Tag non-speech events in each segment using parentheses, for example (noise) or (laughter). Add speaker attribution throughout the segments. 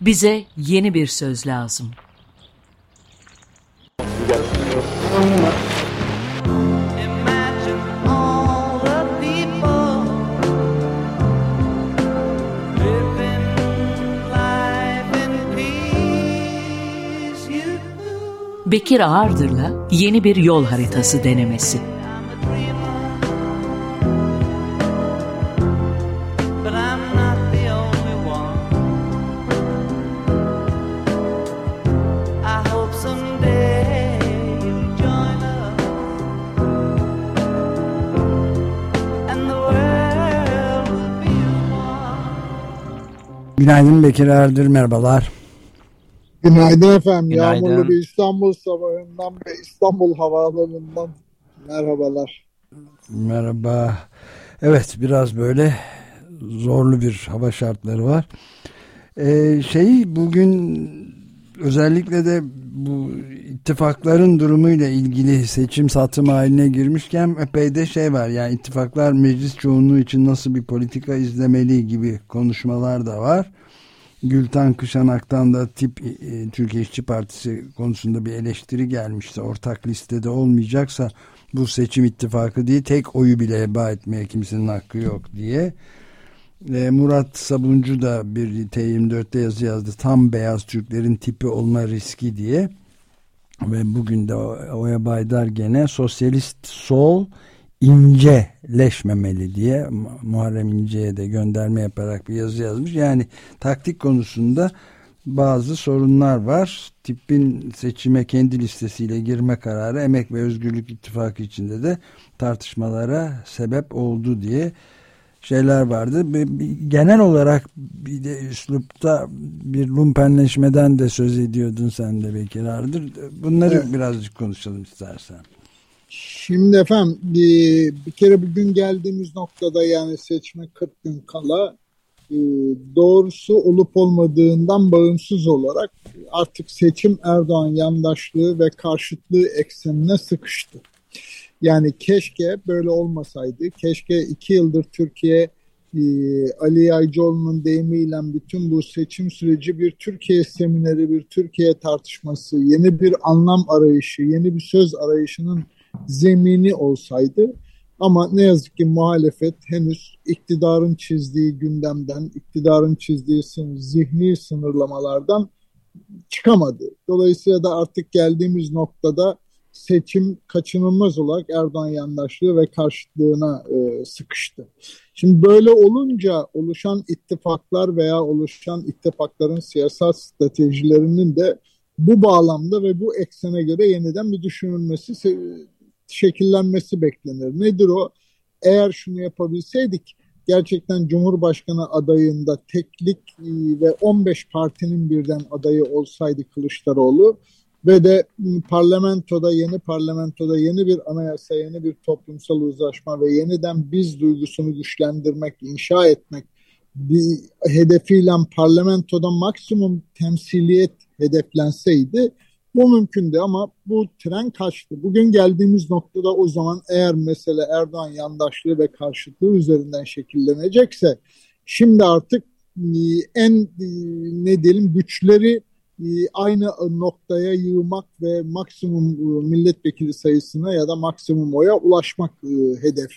Speaker 1: Bize yeni bir söz lazım. Bekir Ağırdır'la yeni bir yol haritası denemesi.
Speaker 2: Günaydın Bekir Erdir, merhabalar.
Speaker 3: Günaydın efendim. Günaydın. Yağmurlu bir İstanbul sabahından ve İstanbul havaalanından merhabalar.
Speaker 2: Merhaba. Evet biraz böyle zorlu bir hava şartları var. Ee, şey bugün özellikle de bu ittifakların durumuyla ilgili seçim satım haline girmişken epey de şey var. Yani ittifaklar meclis çoğunluğu için nasıl bir politika izlemeli gibi konuşmalar da var. Gülten Kışanak'tan da tip e, Türkiye İşçi Partisi konusunda bir eleştiri gelmişti. Ortak listede olmayacaksa bu seçim ittifakı değil tek oyu bile heba etmeye kimsenin hakkı yok diye. E, Murat Sabuncu da bir T24'te yazı yazdı. Tam beyaz Türklerin tipi olma riski diye. Ve bugün de Oya Baydar gene sosyalist sol inceleşmemeli diye Muharrem İnce'ye de gönderme yaparak bir yazı yazmış. Yani taktik konusunda bazı sorunlar var. Tipin seçime kendi listesiyle girme kararı Emek ve Özgürlük İttifakı içinde de tartışmalara sebep oldu diye şeyler vardı. Genel olarak bir de üslupta bir lumpenleşmeden de söz ediyordun sen de Bekir Ardır. Bunları evet. birazcık konuşalım istersen.
Speaker 3: Şimdi efendim bir, bir kere bugün geldiğimiz noktada yani seçme 40 gün kala e, doğrusu olup olmadığından bağımsız olarak artık seçim Erdoğan yandaşlığı ve karşıtlığı eksenine sıkıştı. Yani keşke böyle olmasaydı. Keşke iki yıldır Türkiye e, Ali Yaycıoğlu'nun deyimiyle bütün bu seçim süreci bir Türkiye semineri, bir Türkiye tartışması, yeni bir anlam arayışı, yeni bir söz arayışının zemini olsaydı ama ne yazık ki muhalefet henüz iktidarın çizdiği gündemden, iktidarın çizdiği zihni sınırlamalardan çıkamadı. Dolayısıyla da artık geldiğimiz noktada seçim kaçınılmaz olarak Erdoğan yandaşlığı ve karşıtlığına e, sıkıştı. Şimdi böyle olunca oluşan ittifaklar veya oluşan ittifakların siyasal stratejilerinin de bu bağlamda ve bu eksene göre yeniden bir düşünülmesi şekillenmesi beklenir. Nedir o? Eğer şunu yapabilseydik gerçekten Cumhurbaşkanı adayında teklik e, ve 15 partinin birden adayı olsaydı Kılıçdaroğlu ve de parlamentoda yeni parlamentoda yeni bir anayasa, yeni bir toplumsal uzlaşma ve yeniden biz duygusunu güçlendirmek, inşa etmek bir hedefiyle parlamentoda maksimum temsiliyet hedeflenseydi bu mümkündü ama bu tren kaçtı. Bugün geldiğimiz noktada o zaman eğer mesele Erdoğan yandaşlığı ve karşıtlığı üzerinden şekillenecekse şimdi artık e, en e, ne diyelim güçleri e, aynı noktaya yığmak ve maksimum milletvekili sayısına ya da maksimum oya ulaşmak hedef.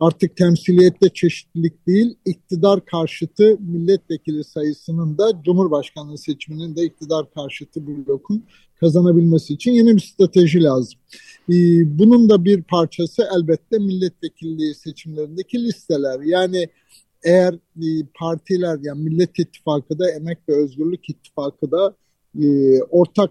Speaker 3: Artık temsiliyette çeşitlilik değil, iktidar karşıtı milletvekili sayısının da Cumhurbaşkanlığı seçiminin de iktidar karşıtı blokun kazanabilmesi için yeni bir strateji lazım. Ee, bunun da bir parçası elbette milletvekilliği seçimlerindeki listeler. Yani eğer e, partiler yani Millet İttifakı da Emek ve Özgürlük İttifakı da e, ortak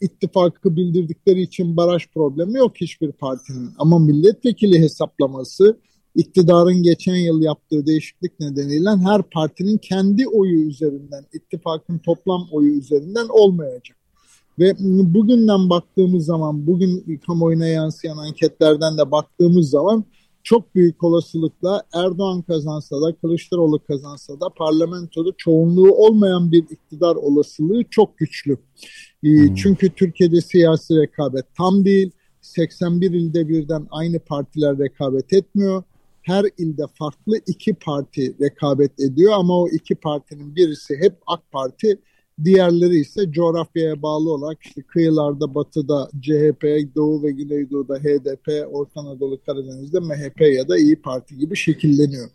Speaker 3: ittifakı bildirdikleri için baraj problemi yok hiçbir partinin. Ama milletvekili hesaplaması iktidarın geçen yıl yaptığı değişiklik nedeniyle her partinin kendi oyu üzerinden, ittifakın toplam oyu üzerinden olmayacak. Ve bugünden baktığımız zaman, bugün kamuoyuna yansıyan anketlerden de baktığımız zaman çok büyük olasılıkla Erdoğan kazansa da Kılıçdaroğlu kazansa da parlamentoda çoğunluğu olmayan bir iktidar olasılığı çok güçlü. Hmm. Çünkü Türkiye'de siyasi rekabet tam değil. 81 ilde birden aynı partiler rekabet etmiyor. Her ilde farklı iki parti rekabet ediyor ama o iki partinin birisi hep AK Parti, Diğerleri ise coğrafyaya bağlı olarak işte kıyılarda batıda CHP, Doğu ve Güneydoğu'da HDP, Orta Anadolu Karadeniz'de MHP ya da İyi Parti gibi şekilleniyor.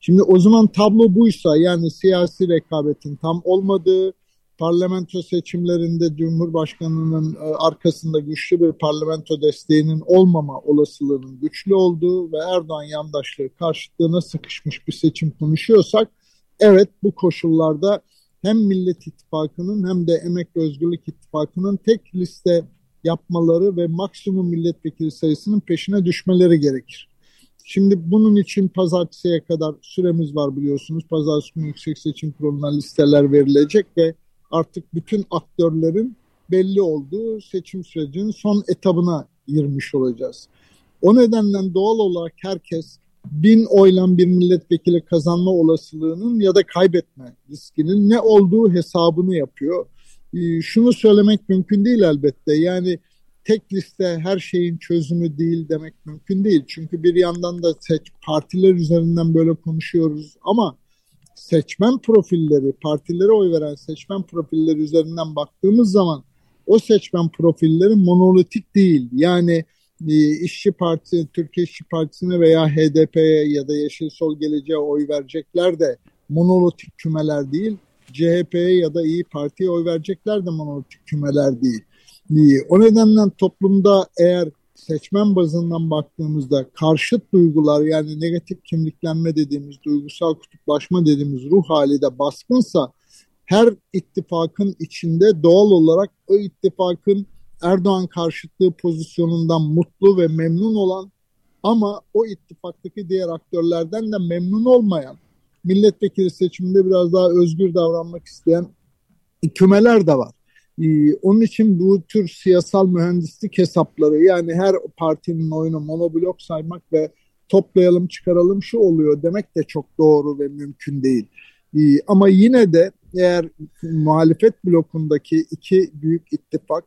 Speaker 3: Şimdi o zaman tablo buysa yani siyasi rekabetin tam olmadığı, parlamento seçimlerinde Cumhurbaşkanı'nın e, arkasında güçlü bir parlamento desteğinin olmama olasılığının güçlü olduğu ve Erdoğan yandaşlığı karşıtlığına sıkışmış bir seçim konuşuyorsak evet bu koşullarda hem Millet İttifakı'nın hem de Emek ve Özgürlük İttifakı'nın tek liste yapmaları ve maksimum milletvekili sayısının peşine düşmeleri gerekir. Şimdi bunun için pazartesiye kadar süremiz var biliyorsunuz. Pazartesi günü Yüksek Seçim Kurulu'na listeler verilecek ve artık bütün aktörlerin belli olduğu seçim sürecinin son etabına girmiş olacağız. O nedenle doğal olarak herkes bin oylan bir milletvekili kazanma olasılığının ya da kaybetme riskinin ne olduğu hesabını yapıyor. Ee, şunu söylemek mümkün değil elbette. Yani tek liste her şeyin çözümü değil demek mümkün değil. Çünkü bir yandan da seç, partiler üzerinden böyle konuşuyoruz ama seçmen profilleri, partilere oy veren seçmen profilleri üzerinden baktığımız zaman o seçmen profilleri monolitik değil. Yani İşçi Partisi, Türkiye İşçi Partisi'ne veya HDP'ye ya da Yeşil Sol Geleceğe oy verecekler de monolitik kümeler değil. CHP'ye ya da İyi Parti'ye oy verecekler de monolitik kümeler değil. E, o nedenle toplumda eğer seçmen bazından baktığımızda karşıt duygular yani negatif kimliklenme dediğimiz duygusal kutuplaşma dediğimiz ruh hali de baskınsa her ittifakın içinde doğal olarak o ittifakın Erdoğan karşıtlığı pozisyonundan mutlu ve memnun olan ama o ittifaktaki diğer aktörlerden de memnun olmayan milletvekili seçiminde biraz daha özgür davranmak isteyen kümeler de var. Ee, onun için bu tür siyasal mühendislik hesapları yani her partinin oyunu monoblok saymak ve toplayalım çıkaralım şu oluyor demek de çok doğru ve mümkün değil. Ee, ama yine de eğer muhalefet blokundaki iki büyük ittifak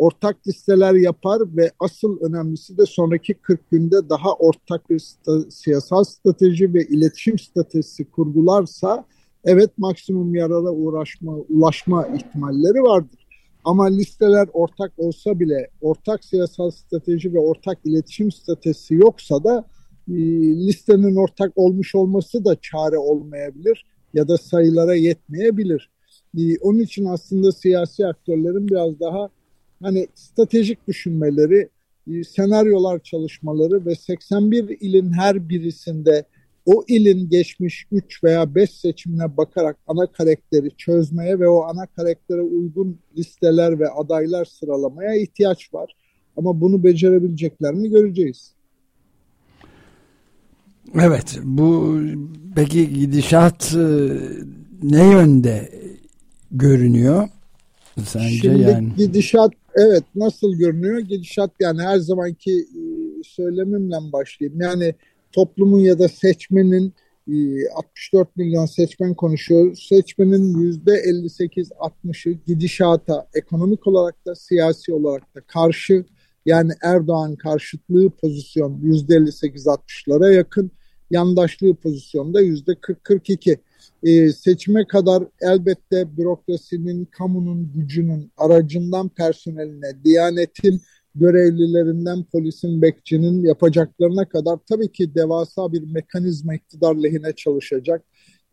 Speaker 3: ortak listeler yapar ve asıl önemlisi de sonraki 40 günde daha ortak bir sta siyasal strateji ve iletişim stratejisi kurgularsa evet maksimum yarara uğraşma, ulaşma ihtimalleri vardır. Ama listeler ortak olsa bile ortak siyasal strateji ve ortak iletişim stratejisi yoksa da e, listenin ortak olmuş olması da çare olmayabilir ya da sayılara yetmeyebilir. E, onun için aslında siyasi aktörlerin biraz daha hani stratejik düşünmeleri, e, senaryolar çalışmaları ve 81 ilin her birisinde o ilin geçmiş 3 veya 5 seçimine bakarak ana karakteri çözmeye ve o ana karaktere uygun listeler ve adaylar sıralamaya ihtiyaç var. Ama bunu becerebilecekler mi göreceğiz.
Speaker 2: Evet bu peki gidişat e, ne yönde görünüyor sence
Speaker 3: Şimdi
Speaker 2: yani?
Speaker 3: gidişat evet nasıl görünüyor? Gidişat yani her zamanki e, söylemimle başlayayım. Yani toplumun ya da seçmenin 64 e, milyon seçmen konuşuyor. Seçmenin %58-60'ı gidişata ekonomik olarak da siyasi olarak da karşı yani Erdoğan karşıtlığı pozisyon %58-60'lara yakın yandaşlığı pozisyonda %40-42. Ee, seçime kadar elbette bürokrasinin, kamunun gücünün aracından personeline, diyanetin görevlilerinden polisin, bekçinin yapacaklarına kadar tabii ki devasa bir mekanizma iktidar lehine çalışacak.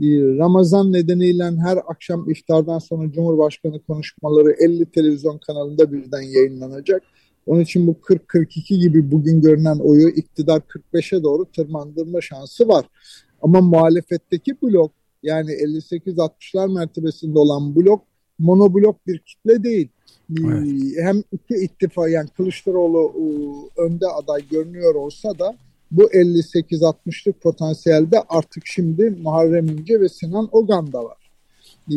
Speaker 3: Ee, Ramazan nedeniyle her akşam iftardan sonra Cumhurbaşkanı konuşmaları 50 televizyon kanalında birden yayınlanacak. Onun için bu 40-42 gibi bugün görünen oyu iktidar 45'e doğru tırmandırma şansı var. Ama muhalefetteki blok yani 58-60'lar mertebesinde olan blok monoblok bir kitle değil. Evet. Ee, hem iki ittifak yani Kılıçdaroğlu e, önde aday görünüyor olsa da bu 58-60'lık potansiyelde artık şimdi Muharrem İnce ve Sinan Ogan da var. Ee,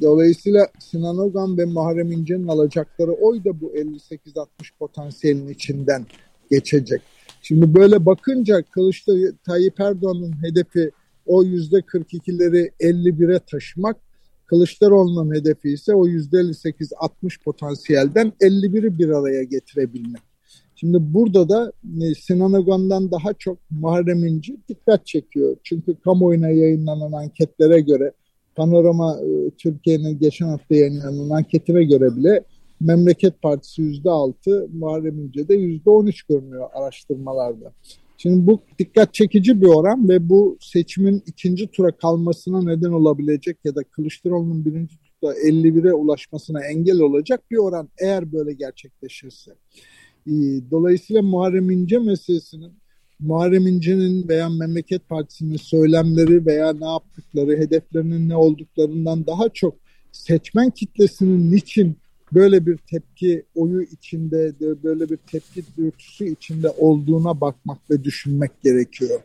Speaker 3: dolayısıyla Sinan Ogan ve Muharrem İnce'nin alacakları oy da bu 58-60 potansiyelin içinden geçecek. Şimdi böyle bakınca Kılıçdaroğlu Tayyip Erdoğan'ın hedefi o yüzde 42'leri 51'e taşımak Kılıçdaroğlu'nun hedefi ise o %58-60 potansiyelden 51'i bir araya getirebilmek. Şimdi burada da e, Sinan Ogan'dan daha çok Muharrem İnce dikkat çekiyor. Çünkü kamuoyuna yayınlanan anketlere göre Panorama e, Türkiye'nin geçen hafta yayınlanan anketine göre bile Memleket Partisi yüzde altı, Muharrem İnce de yüzde on üç görünüyor araştırmalarda. Şimdi bu dikkat çekici bir oran ve bu seçimin ikinci tura kalmasına neden olabilecek ya da Kılıçdaroğlu'nun birinci turda 51'e ulaşmasına engel olacak bir oran eğer böyle gerçekleşirse. Ee, dolayısıyla Muharrem İnce meselesinin Muharrem İnce'nin veya Memleket Partisi'nin söylemleri veya ne yaptıkları, hedeflerinin ne olduklarından daha çok seçmen kitlesinin niçin böyle bir tepki oyu içinde, böyle bir tepki dürtüsü içinde olduğuna bakmak ve düşünmek gerekiyor.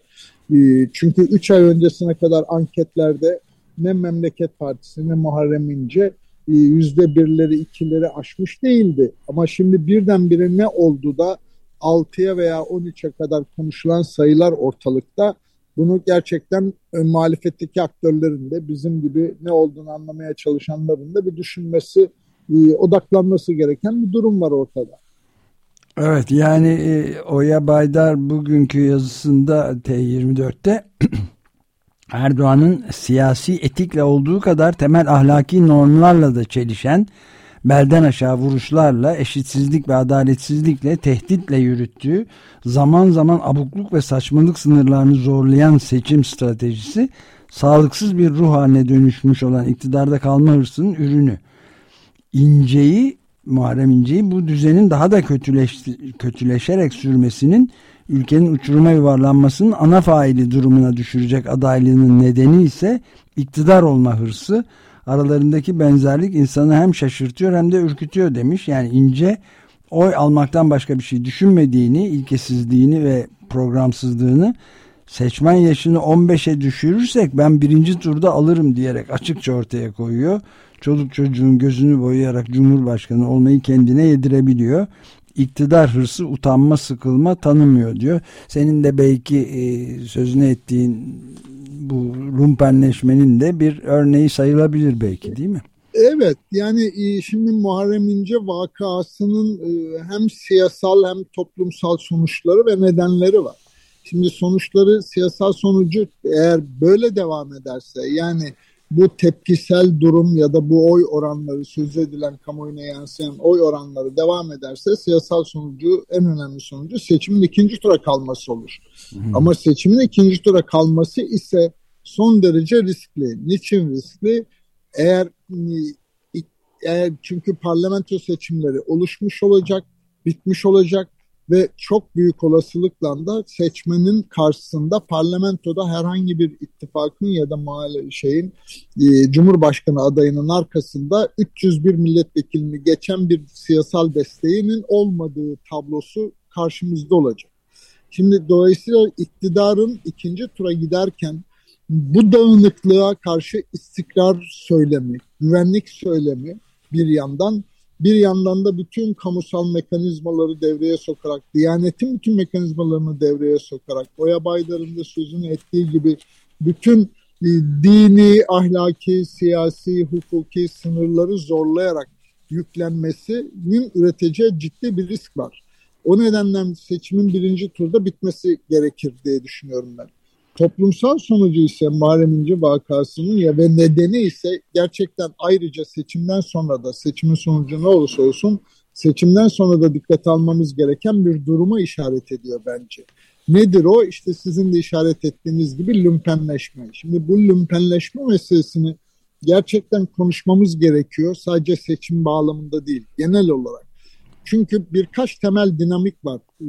Speaker 3: Ee, çünkü 3 ay öncesine kadar anketlerde ne Memleket Partisi ne Muharrem İnce e, yüzde birleri ikileri aşmış değildi. Ama şimdi birdenbire ne oldu da 6'ya veya 13'e kadar konuşulan sayılar ortalıkta. Bunu gerçekten muhalefetteki aktörlerin de bizim gibi ne olduğunu anlamaya çalışanların da bir düşünmesi e, odaklanması gereken bir durum var ortada.
Speaker 2: Evet yani e, Oya Baydar bugünkü yazısında T24'te (clears throat) Erdoğan'ın siyasi etikle olduğu kadar temel ahlaki normlarla da çelişen belden aşağı vuruşlarla, eşitsizlik ve adaletsizlikle, tehditle yürüttüğü, zaman zaman abukluk ve saçmalık sınırlarını zorlayan seçim stratejisi, sağlıksız bir ruh haline dönüşmüş olan iktidarda kalma hırsının ürünü. İnce'yi Muharrem İnce'yi bu düzenin daha da kötüleş, kötüleşerek sürmesinin ülkenin uçuruma yuvarlanmasının ana faili durumuna düşürecek adaylığının nedeni ise iktidar olma hırsı. Aralarındaki benzerlik insanı hem şaşırtıyor hem de ürkütüyor demiş. Yani İnce oy almaktan başka bir şey düşünmediğini, ilkesizliğini ve programsızlığını seçmen yaşını 15'e düşürürsek ben birinci turda alırım diyerek açıkça ortaya koyuyor çoluk çocuğun gözünü boyayarak Cumhurbaşkanı olmayı kendine yedirebiliyor. İktidar hırsı utanma sıkılma tanımıyor diyor. Senin de belki e, sözünü ettiğin bu lumpenleşmenin de bir örneği sayılabilir belki değil mi?
Speaker 3: Evet yani e, şimdi Muharrem İnce vakasının e, hem siyasal hem toplumsal sonuçları ve nedenleri var. Şimdi sonuçları siyasal sonucu eğer böyle devam ederse yani bu tepkisel durum ya da bu oy oranları söz edilen kamuoyuna yansıyan oy oranları devam ederse siyasal sonucu en önemli sonucu seçimin ikinci tura kalması olur. Hı hı. Ama seçimin ikinci tura kalması ise son derece riskli. Niçin riskli? Eğer eğer çünkü parlamento seçimleri oluşmuş olacak, bitmiş olacak ve çok büyük olasılıkla da seçmenin karşısında parlamentoda herhangi bir ittifakın ya da şeyin e, Cumhurbaşkanı adayının arkasında 301 milletvekilini geçen bir siyasal desteğinin olmadığı tablosu karşımızda olacak. Şimdi dolayısıyla iktidarın ikinci tura giderken bu dağınıklığa karşı istikrar söylemi, güvenlik söylemi bir yandan bir yandan da bütün kamusal mekanizmaları devreye sokarak, Diyanet'in bütün mekanizmalarını devreye sokarak, Oya Baydar'ın da sözünü ettiği gibi bütün e, dini, ahlaki, siyasi, hukuki sınırları zorlayarak yüklenmesinin üreteceği ciddi bir risk var. O nedenle seçimin birinci turda bitmesi gerekir diye düşünüyorum ben. Toplumsal sonucu ise Muharrem İnce vakasının ya ve nedeni ise gerçekten ayrıca seçimden sonra da seçimin sonucu ne olursa olsun seçimden sonra da dikkat almamız gereken bir duruma işaret ediyor bence. Nedir o? İşte sizin de işaret ettiğiniz gibi lümpenleşme. Şimdi bu lümpenleşme meselesini gerçekten konuşmamız gerekiyor. Sadece seçim bağlamında değil, genel olarak. Çünkü birkaç temel dinamik var. Ee,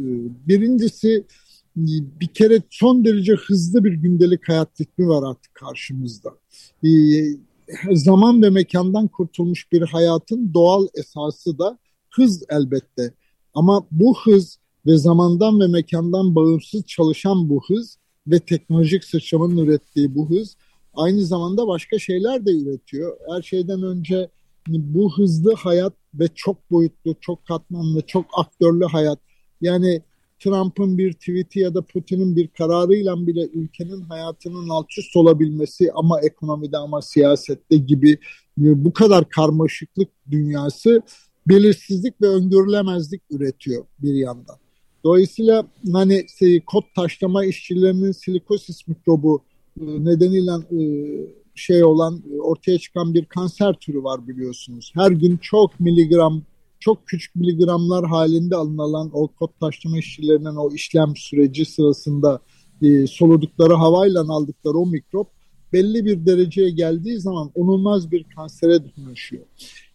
Speaker 3: birincisi bir kere son derece hızlı bir gündelik hayat ritmi var artık karşımızda. Ee, zaman ve mekandan kurtulmuş bir hayatın doğal esası da hız elbette. Ama bu hız ve zamandan ve mekandan bağımsız çalışan bu hız ve teknolojik sıçramanın ürettiği bu hız aynı zamanda başka şeyler de üretiyor. Her şeyden önce bu hızlı hayat ve çok boyutlu, çok katmanlı, çok aktörlü hayat yani Trump'ın bir tweet'i ya da Putin'in bir kararıyla bile ülkenin hayatının alt üst olabilmesi ama ekonomide ama siyasette gibi e, bu kadar karmaşıklık dünyası belirsizlik ve öngörülemezlik üretiyor bir yandan. Dolayısıyla hani şey, kod taşlama işçilerinin silikosis mikrobu e, nedeniyle e, şey olan ortaya çıkan bir kanser türü var biliyorsunuz. Her gün çok miligram çok küçük miligramlar halinde alınan o kod taşlama işçilerinin o işlem süreci sırasında e, soludukları havayla aldıkları o mikrop belli bir dereceye geldiği zaman onulmaz bir kansere dönüşüyor.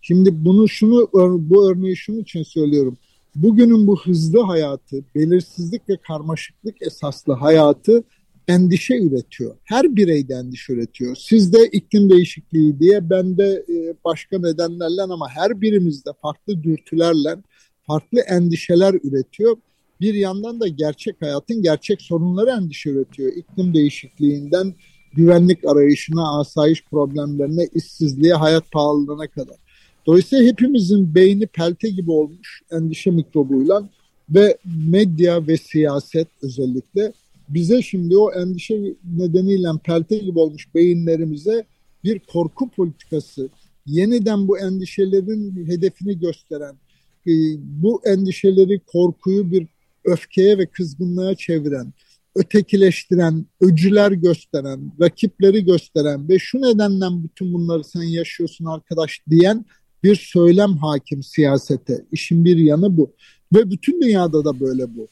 Speaker 3: Şimdi bunu şunu bu örneği şunun için söylüyorum. Bugünün bu hızlı hayatı, belirsizlik ve karmaşıklık esaslı hayatı endişe üretiyor. Her birey de endişe üretiyor. Sizde iklim değişikliği diye, ben de e, başka nedenlerle ama her birimizde farklı dürtülerle farklı endişeler üretiyor. Bir yandan da gerçek hayatın gerçek sorunları endişe üretiyor. İklim değişikliğinden güvenlik arayışına, asayiş problemlerine, işsizliğe, hayat pahalılığına kadar. Dolayısıyla hepimizin beyni pelte gibi olmuş endişe mikrobuyla ve medya ve siyaset özellikle bize şimdi o endişe nedeniyle pelte gibi olmuş beyinlerimize bir korku politikası, yeniden bu endişelerin hedefini gösteren, e, bu endişeleri, korkuyu bir öfkeye ve kızgınlığa çeviren, ötekileştiren, öcüler gösteren, rakipleri gösteren ve şu nedenden bütün bunları sen yaşıyorsun arkadaş diyen bir söylem hakim siyasete. İşin bir yanı bu. Ve bütün dünyada da böyle bu.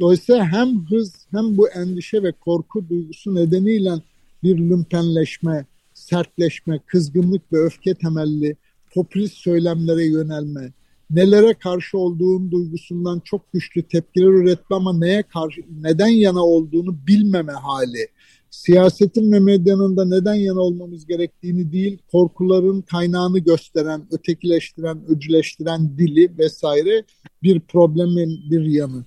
Speaker 3: Dolayısıyla hem hız hem bu endişe ve korku duygusu nedeniyle bir lümpenleşme, sertleşme, kızgınlık ve öfke temelli popülist söylemlere yönelme, nelere karşı olduğun duygusundan çok güçlü tepkiler üretme ama neye karşı, neden yana olduğunu bilmeme hali. Siyasetin ve medyanın da neden yana olmamız gerektiğini değil, korkuların kaynağını gösteren, ötekileştiren, öcüleştiren dili vesaire bir problemin bir yanı.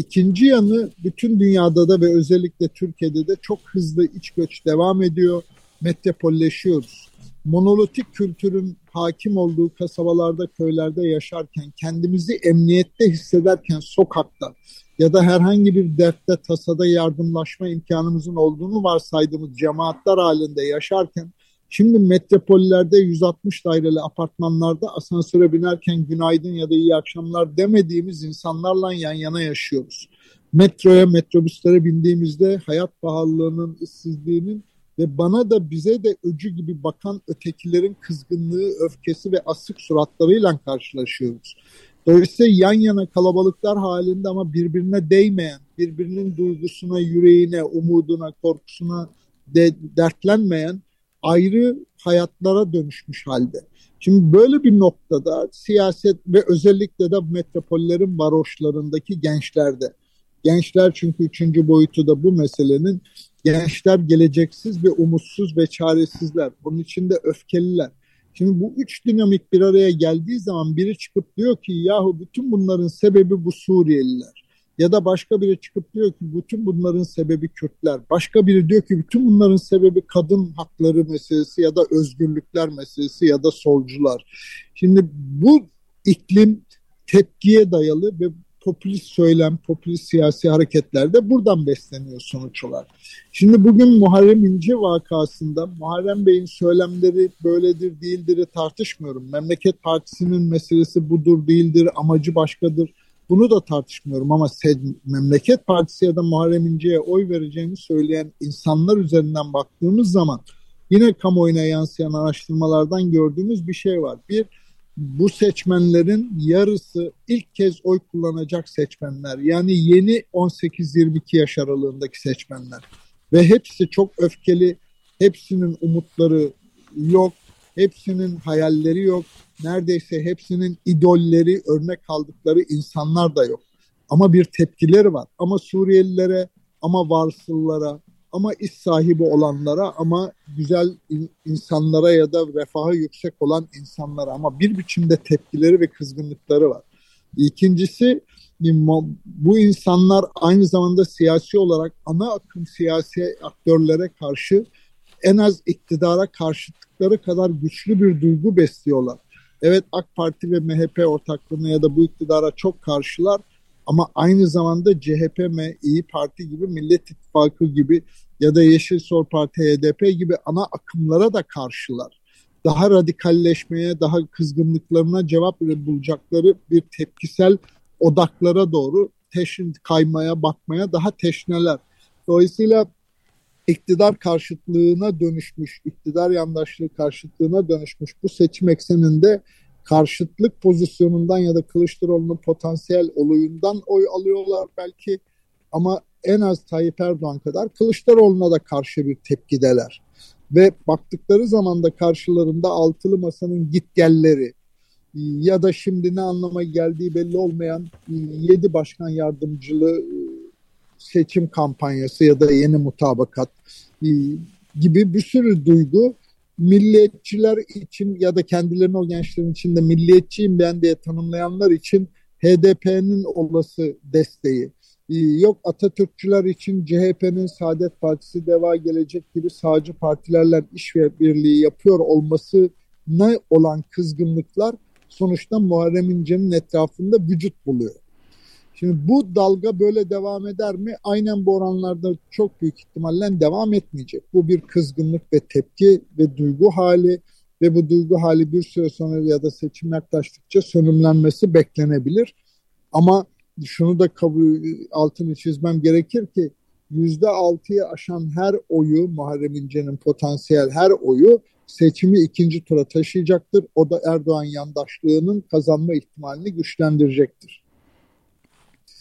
Speaker 3: İkinci yanı bütün dünyada da ve özellikle Türkiye'de de çok hızlı iç göç devam ediyor. Metropolleşiyoruz. Monolitik kültürün hakim olduğu kasabalarda, köylerde yaşarken, kendimizi emniyette hissederken sokakta ya da herhangi bir dertte, tasada yardımlaşma imkanımızın olduğunu varsaydığımız cemaatler halinde yaşarken Şimdi metropollerde 160 daireli apartmanlarda asansöre binerken günaydın ya da iyi akşamlar demediğimiz insanlarla yan yana yaşıyoruz. Metroya, metrobüslere bindiğimizde hayat pahalılığının, işsizliğinin ve bana da bize de öcü gibi bakan ötekilerin kızgınlığı, öfkesi ve asık suratlarıyla karşılaşıyoruz. Dolayısıyla yan yana kalabalıklar halinde ama birbirine değmeyen, birbirinin duygusuna, yüreğine, umuduna, korkusuna de, dertlenmeyen ayrı hayatlara dönüşmüş halde. Şimdi böyle bir noktada siyaset ve özellikle de metropollerin varoşlarındaki gençlerde, gençler çünkü üçüncü boyutu da bu meselenin gençler geleceksiz ve umutsuz ve çaresizler. Bunun içinde öfkeliler. Şimdi bu üç dinamik bir araya geldiği zaman biri çıkıp diyor ki yahu bütün bunların sebebi bu Suriyeliler. Ya da başka biri çıkıp diyor ki bütün bunların sebebi Kürtler. Başka biri diyor ki bütün bunların sebebi kadın hakları meselesi ya da özgürlükler meselesi ya da solcular. Şimdi bu iklim tepkiye dayalı ve popülist söylem, popülist siyasi hareketlerde buradan besleniyor sonuç. Şimdi bugün Muharrem İnce vakasında Muharrem Bey'in söylemleri böyledir değildir tartışmıyorum. Memleket Partisi'nin meselesi budur değildir, amacı başkadır bunu da tartışmıyorum ama Memleket Partisi ya da Muharrem İnce'ye oy vereceğini söyleyen insanlar üzerinden baktığımız zaman yine kamuoyuna yansıyan araştırmalardan gördüğümüz bir şey var. Bir, bu seçmenlerin yarısı ilk kez oy kullanacak seçmenler. Yani yeni 18-22 yaş aralığındaki seçmenler. Ve hepsi çok öfkeli, hepsinin umutları yok, hepsinin hayalleri yok, neredeyse hepsinin idolleri, örnek aldıkları insanlar da yok. Ama bir tepkileri var. Ama Suriyelilere, ama varsıllara, ama iş sahibi olanlara, ama güzel insanlara ya da refahı yüksek olan insanlara ama bir biçimde tepkileri ve kızgınlıkları var. İkincisi bu insanlar aynı zamanda siyasi olarak ana akım siyasi aktörlere karşı en az iktidara karşıtlıkları kadar güçlü bir duygu besliyorlar. Evet AK Parti ve MHP ortaklığına ya da bu iktidara çok karşılar ama aynı zamanda CHP, M, İyi Parti gibi Millet İttifakı gibi ya da Yeşil Sol Parti, HDP gibi ana akımlara da karşılar. Daha radikalleşmeye, daha kızgınlıklarına cevap bulacakları bir tepkisel odaklara doğru teşin kaymaya, bakmaya daha teşneler. Dolayısıyla iktidar karşıtlığına dönüşmüş, iktidar yandaşlığı karşıtlığına dönüşmüş bu seçim ekseninde karşıtlık pozisyonundan ya da Kılıçdaroğlu'nun potansiyel oluyundan oy alıyorlar belki ama en az Tayyip Erdoğan kadar Kılıçdaroğlu'na da karşı bir tepkideler. Ve baktıkları zaman da karşılarında altılı masanın gitgelleri ya da şimdi ne anlama geldiği belli olmayan yedi başkan yardımcılığı seçim kampanyası ya da yeni mutabakat gibi bir sürü duygu milliyetçiler için ya da kendilerini o gençlerin içinde milliyetçiyim ben diye tanımlayanlar için HDP'nin olası desteği. Ee, yok Atatürkçüler için CHP'nin Saadet Partisi, Deva Gelecek gibi sağcı partilerle iş ve birliği yapıyor olması ne olan kızgınlıklar sonuçta Muharrem İnce'nin etrafında vücut buluyor. Şimdi bu dalga böyle devam eder mi? Aynen bu oranlarda çok büyük ihtimalle devam etmeyecek. Bu bir kızgınlık ve tepki ve duygu hali ve bu duygu hali bir süre sonra ya da seçim yaklaştıkça sönümlenmesi beklenebilir. Ama şunu da kabul altını çizmem gerekir ki yüzde altıyı aşan her oyu Muharrem İnce'nin potansiyel her oyu seçimi ikinci tura taşıyacaktır. O da Erdoğan yandaşlığının kazanma ihtimalini güçlendirecektir.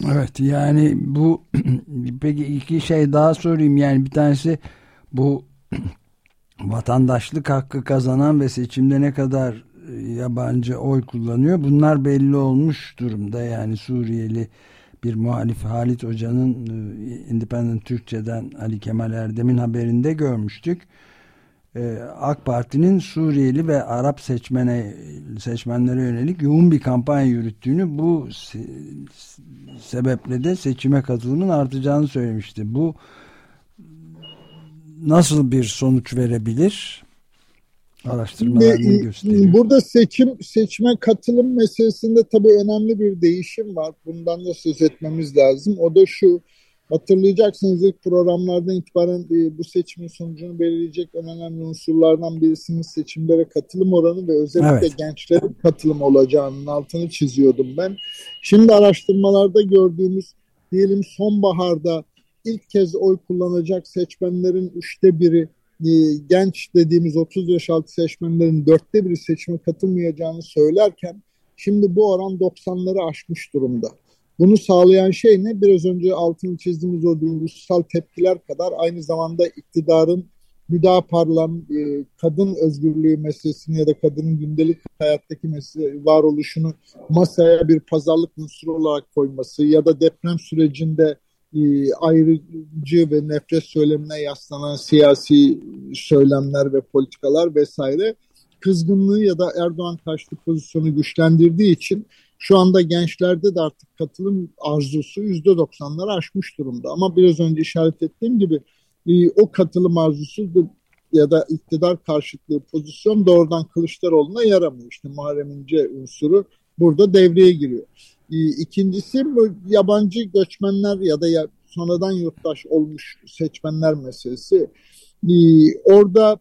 Speaker 2: Evet yani bu (clears throat) peki iki şey daha sorayım. Yani bir tanesi bu (clears throat) vatandaşlık hakkı kazanan ve seçimde ne kadar e, yabancı oy kullanıyor bunlar belli olmuş durumda. Yani Suriyeli bir muhalif Halit Hoca'nın e, Independent Türkçe'den Ali Kemal Erdem'in haberinde görmüştük AK Parti'nin Suriyeli ve Arap seçmene seçmenlere yönelik yoğun bir kampanya yürüttüğünü bu se sebeple de seçime katılımın artacağını söylemişti. Bu nasıl bir sonuç verebilir? Araştırmalarını gösteriyor.
Speaker 3: Burada seçim seçme katılım meselesinde tabii önemli bir değişim var. Bundan da söz etmemiz lazım. O da şu Hatırlayacaksınız ilk programlardan itibaren e, bu seçimin sonucunu belirleyecek en önemli unsurlardan birisinin seçimlere katılım oranı ve özellikle evet. gençlerin katılım olacağının altını çiziyordum ben. Şimdi araştırmalarda gördüğümüz diyelim sonbaharda ilk kez oy kullanacak seçmenlerin üçte biri e, genç dediğimiz 30 yaş altı seçmenlerin dörtte biri seçime katılmayacağını söylerken şimdi bu oran 90'ları aşmış durumda. Bunu sağlayan şey ne? Biraz önce altını çizdiğimiz o duygusal tepkiler kadar aynı zamanda iktidarın müdaparlan e, kadın özgürlüğü meselesini ya da kadının gündelik hayattaki mesele, varoluşunu masaya bir pazarlık unsuru olarak koyması ya da deprem sürecinde e, ayrıcı ve nefret söylemine yaslanan siyasi söylemler ve politikalar vesaire kızgınlığı ya da Erdoğan karşıtı pozisyonu güçlendirdiği için şu anda gençlerde de artık katılım arzusu yüzde doksanları aşmış durumda. Ama biraz önce işaret ettiğim gibi e, o katılım arzusu ya da iktidar karşıtlığı pozisyon doğrudan Kılıçdaroğlu'na yaramıyor. İşte Muharrem İnce unsuru burada devreye giriyor. E, ikincisi bu yabancı göçmenler ya da sonradan yurttaş olmuş seçmenler meselesi. E, orada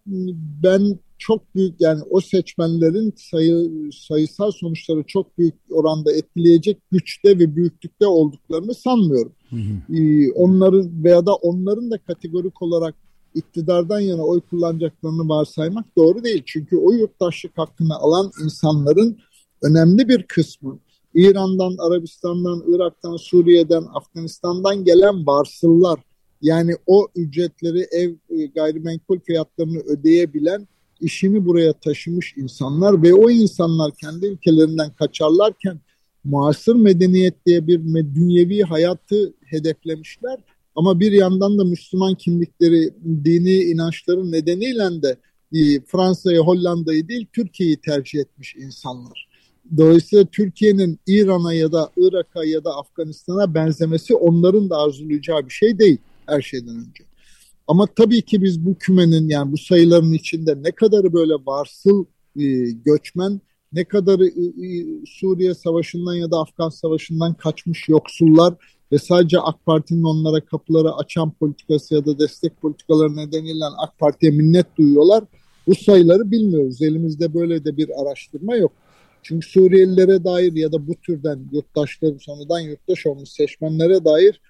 Speaker 3: ben çok büyük yani o seçmenlerin sayı, sayısal sonuçları çok büyük oranda etkileyecek güçte ve büyüklükte olduklarını sanmıyorum. Hı hı. Ee, onların veya da onların da kategorik olarak iktidardan yana oy kullanacaklarını varsaymak doğru değil. Çünkü o yurttaşlık hakkını alan insanların önemli bir kısmı İran'dan, Arabistan'dan, Irak'tan, Suriye'den, Afganistan'dan gelen varsıllar yani o ücretleri ev e, gayrimenkul fiyatlarını ödeyebilen işini buraya taşımış insanlar ve o insanlar kendi ülkelerinden kaçarlarken muasır medeniyet diye bir dünyevi hayatı hedeflemişler. Ama bir yandan da Müslüman kimlikleri, dini inançları nedeniyle de e, Fransa'yı, Hollanda'yı değil Türkiye'yi tercih etmiş insanlar. Dolayısıyla Türkiye'nin İran'a ya da Irak'a ya da Afganistan'a benzemesi onların da arzulayacağı bir şey değil her şeyden önce. Ama tabii ki biz bu kümenin yani bu sayıların içinde ne kadarı böyle varsıl e, göçmen, ne kadarı e, e, Suriye Savaşı'ndan ya da Afgan Savaşı'ndan kaçmış yoksullar ve sadece AK Parti'nin onlara kapıları açan politikası ya da destek politikaları nedeniyle AK Parti'ye minnet duyuyorlar. Bu sayıları bilmiyoruz. Elimizde böyle de bir araştırma yok. Çünkü Suriyelilere dair ya da bu türden yurttaşları sonradan yurttaş olmuş seçmenlere dair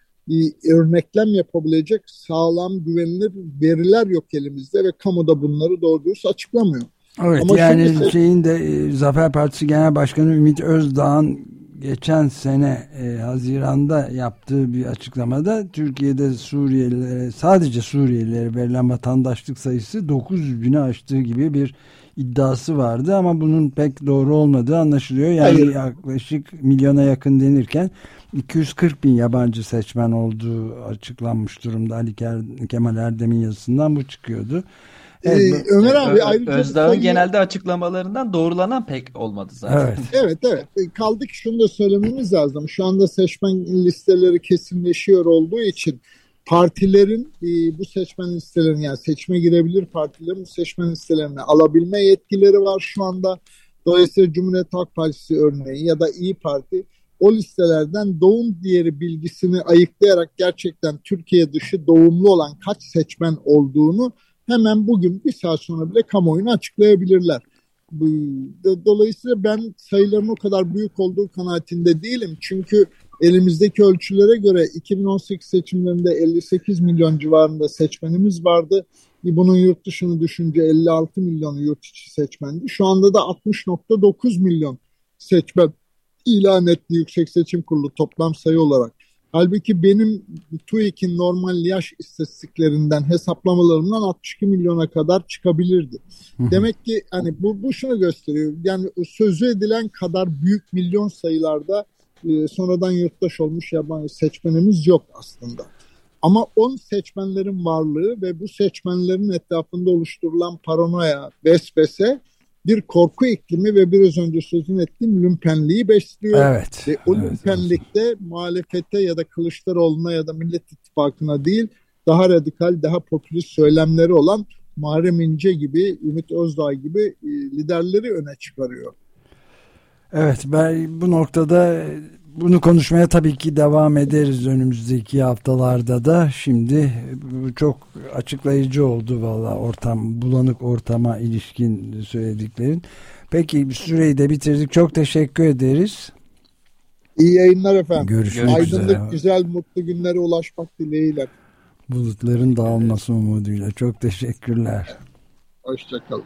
Speaker 3: örneklem yapabilecek sağlam güvenilir veriler yok elimizde ve kamuda bunları doğru dürüst açıklamıyor.
Speaker 2: Evet Ama yani şimdi... şeyin de e, Zafer Partisi Genel Başkanı Ümit Özdağ'ın geçen sene e, Haziran'da yaptığı bir açıklamada Türkiye'de Suriyelilere sadece Suriyelilere verilen vatandaşlık sayısı 900 bini aştığı gibi bir iddiası vardı ama bunun pek doğru olmadığı anlaşılıyor. Yani Hayır. yaklaşık milyona yakın denirken 240 bin yabancı seçmen olduğu açıklanmış durumda. Ali Kemal Erdem'in yazısından bu çıkıyordu.
Speaker 3: Evet, ee, Ömer abi
Speaker 4: ayrıca Özdağ'ın sayı... genelde açıklamalarından doğrulanan pek olmadı zaten.
Speaker 3: Evet. (laughs) evet evet. E, kaldı ki şunu da söylememiz lazım. Şu anda seçmen listeleri kesinleşiyor olduğu için partilerin e, bu seçmen listelerini yani seçme girebilir partilerin bu seçmen listelerini alabilme yetkileri var şu anda. Dolayısıyla Cumhuriyet Halk Partisi örneği ya da İyi Parti o listelerden doğum diğeri bilgisini ayıklayarak gerçekten Türkiye dışı doğumlu olan kaç seçmen olduğunu hemen bugün bir saat sonra bile kamuoyuna açıklayabilirler. Dolayısıyla ben sayıların o kadar büyük olduğu kanaatinde değilim. Çünkü elimizdeki ölçülere göre 2018 seçimlerinde 58 milyon civarında seçmenimiz vardı. Bunun yurt dışını düşünce 56 milyon yurt içi seçmendi. Şu anda da 60.9 milyon seçmen ilan etti Yüksek Seçim Kurulu toplam sayı olarak. Halbuki benim TÜİK'in normal yaş istatistiklerinden hesaplamalarımdan 62 milyona kadar çıkabilirdi. Demek ki hani bu, bu şunu gösteriyor. Yani sözü edilen kadar büyük milyon sayılarda e, sonradan yurttaş olmuş yabancı seçmenimiz yok aslında. Ama 10 seçmenlerin varlığı ve bu seçmenlerin etrafında oluşturulan paranoya, vesvese bir korku iklimi ve biraz önce sözün ettiğim lümpenliği besliyor.
Speaker 2: Evet.
Speaker 3: Ve o evet, lümpenlikte evet. muhalefete ya da Kılıçdaroğlu'na ya da Millet İttifakı'na değil daha radikal, daha popülist söylemleri olan Muharrem İnce gibi, Ümit Özdağ gibi e, liderleri öne çıkarıyor.
Speaker 2: Evet ben bu noktada bunu konuşmaya tabii ki devam ederiz önümüzdeki haftalarda da. Şimdi bu çok açıklayıcı oldu valla ortam, bulanık ortama ilişkin söylediklerin. Peki süreyi de bitirdik. Çok teşekkür ederiz.
Speaker 3: İyi yayınlar efendim.
Speaker 2: Görüşmek
Speaker 3: Aydınlık, üzere. güzel, mutlu günlere ulaşmak dileğiyle.
Speaker 2: Bulutların dağılması umuduyla. Çok teşekkürler.
Speaker 3: Hoşçakalın.